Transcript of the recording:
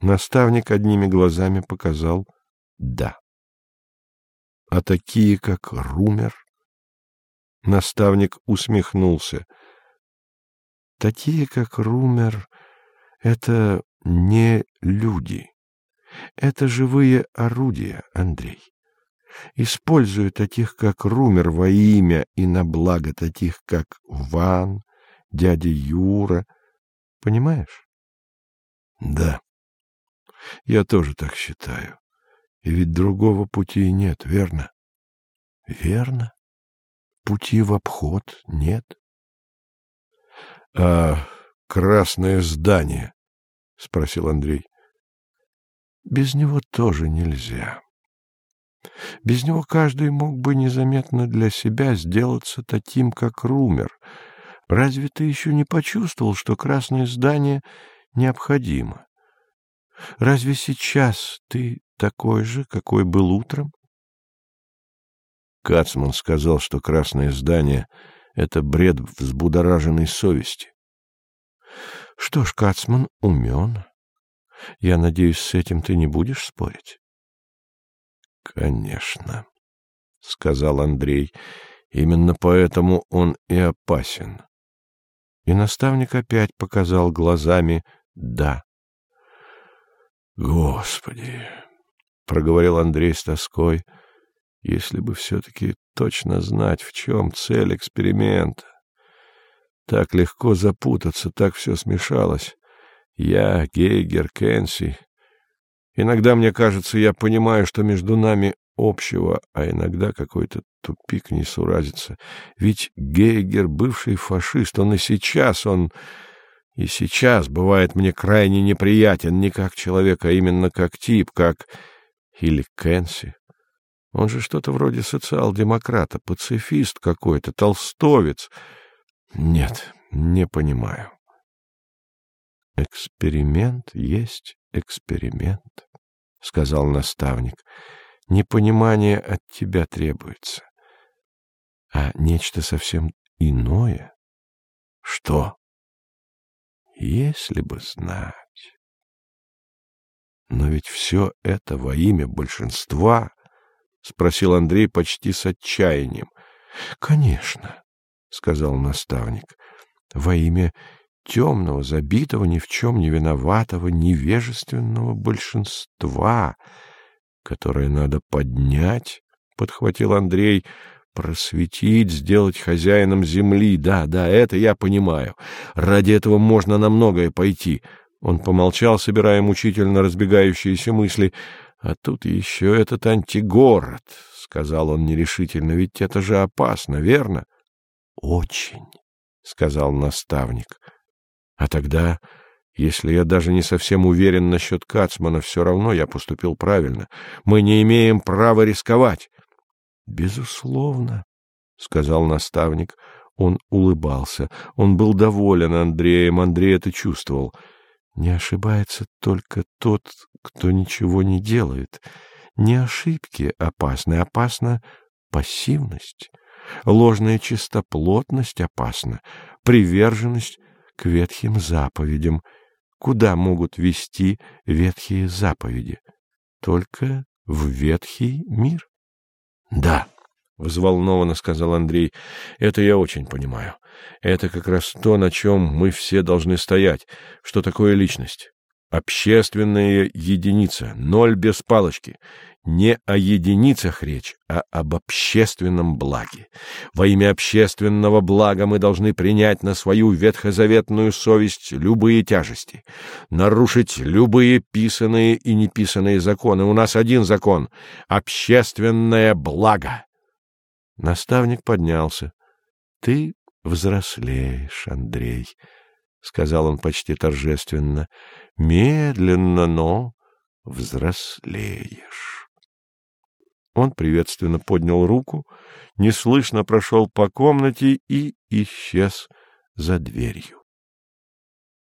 Наставник одними глазами показал «да». А такие, как Румер? Наставник усмехнулся. Такие, как Румер, это не люди. Это живые орудия, Андрей. Используя таких, как Румер, во имя и на благо таких, как Ван, дядя Юра. Понимаешь? Да. Я тоже так считаю. И ведь другого пути нет, верно? Верно. Пути в обход нет. А красное здание? спросил Андрей. Без него тоже нельзя. Без него каждый мог бы незаметно для себя сделаться таким, как Румер. Разве ты еще не почувствовал, что красное здание необходимо? Разве сейчас ты такой же, какой был утром? Кацман сказал, что красное здание — это бред взбудораженной совести. Что ж, Кацман умен. Я надеюсь, с этим ты не будешь спорить? — Конечно, — сказал Андрей. Именно поэтому он и опасен. И наставник опять показал глазами «да». «Господи!» — проговорил Андрей с тоской. «Если бы все-таки точно знать, в чем цель эксперимента. Так легко запутаться, так все смешалось. Я, Гейгер, Кенси. Иногда мне кажется, я понимаю, что между нами общего, а иногда какой-то тупик не суразится. Ведь Гейгер — бывший фашист, он и сейчас, он и сейчас бывает мне крайне неприятен не как человек, а именно как тип, как... Или Кенси. Он же что-то вроде социал-демократа, пацифист какой-то, толстовец. Нет, не понимаю. Эксперимент есть эксперимент, — сказал наставник. Непонимание от тебя требуется. А нечто совсем иное? Что? Если бы знать. Но ведь все это во имя большинства, — спросил Андрей почти с отчаянием. — Конечно, — сказал наставник, — во имя темного, забитого, ни в чем не виноватого, невежественного большинства, которое надо поднять, — подхватил Андрей, Просветить, сделать хозяином земли, да, да, это я понимаю. Ради этого можно на многое пойти. Он помолчал, собирая мучительно разбегающиеся мысли. А тут еще этот антигород, — сказал он нерешительно, — ведь это же опасно, верно? — Очень, — сказал наставник. — А тогда, если я даже не совсем уверен насчет Кацмана, все равно я поступил правильно. Мы не имеем права рисковать. Безусловно, сказал наставник. Он улыбался. Он был доволен Андреем, Андрей это чувствовал. Не ошибается только тот, кто ничего не делает. Не ошибки опасны, опасна пассивность. Ложная чистоплотность опасна, приверженность к ветхим заповедям. Куда могут вести ветхие заповеди? Только в ветхий мир. — Да, — взволнованно сказал Андрей, — это я очень понимаю. Это как раз то, на чем мы все должны стоять. Что такое личность? Общественная единица, ноль без палочки. Не о единицах речь, а об общественном благе. Во имя общественного блага мы должны принять на свою ветхозаветную совесть любые тяжести, нарушить любые писанные и неписанные законы. У нас один закон — общественное благо. Наставник поднялся. — Ты взрослеешь, Андрей, — сказал он почти торжественно. — Медленно, но взрослеешь. Он приветственно поднял руку, неслышно прошел по комнате и исчез за дверью.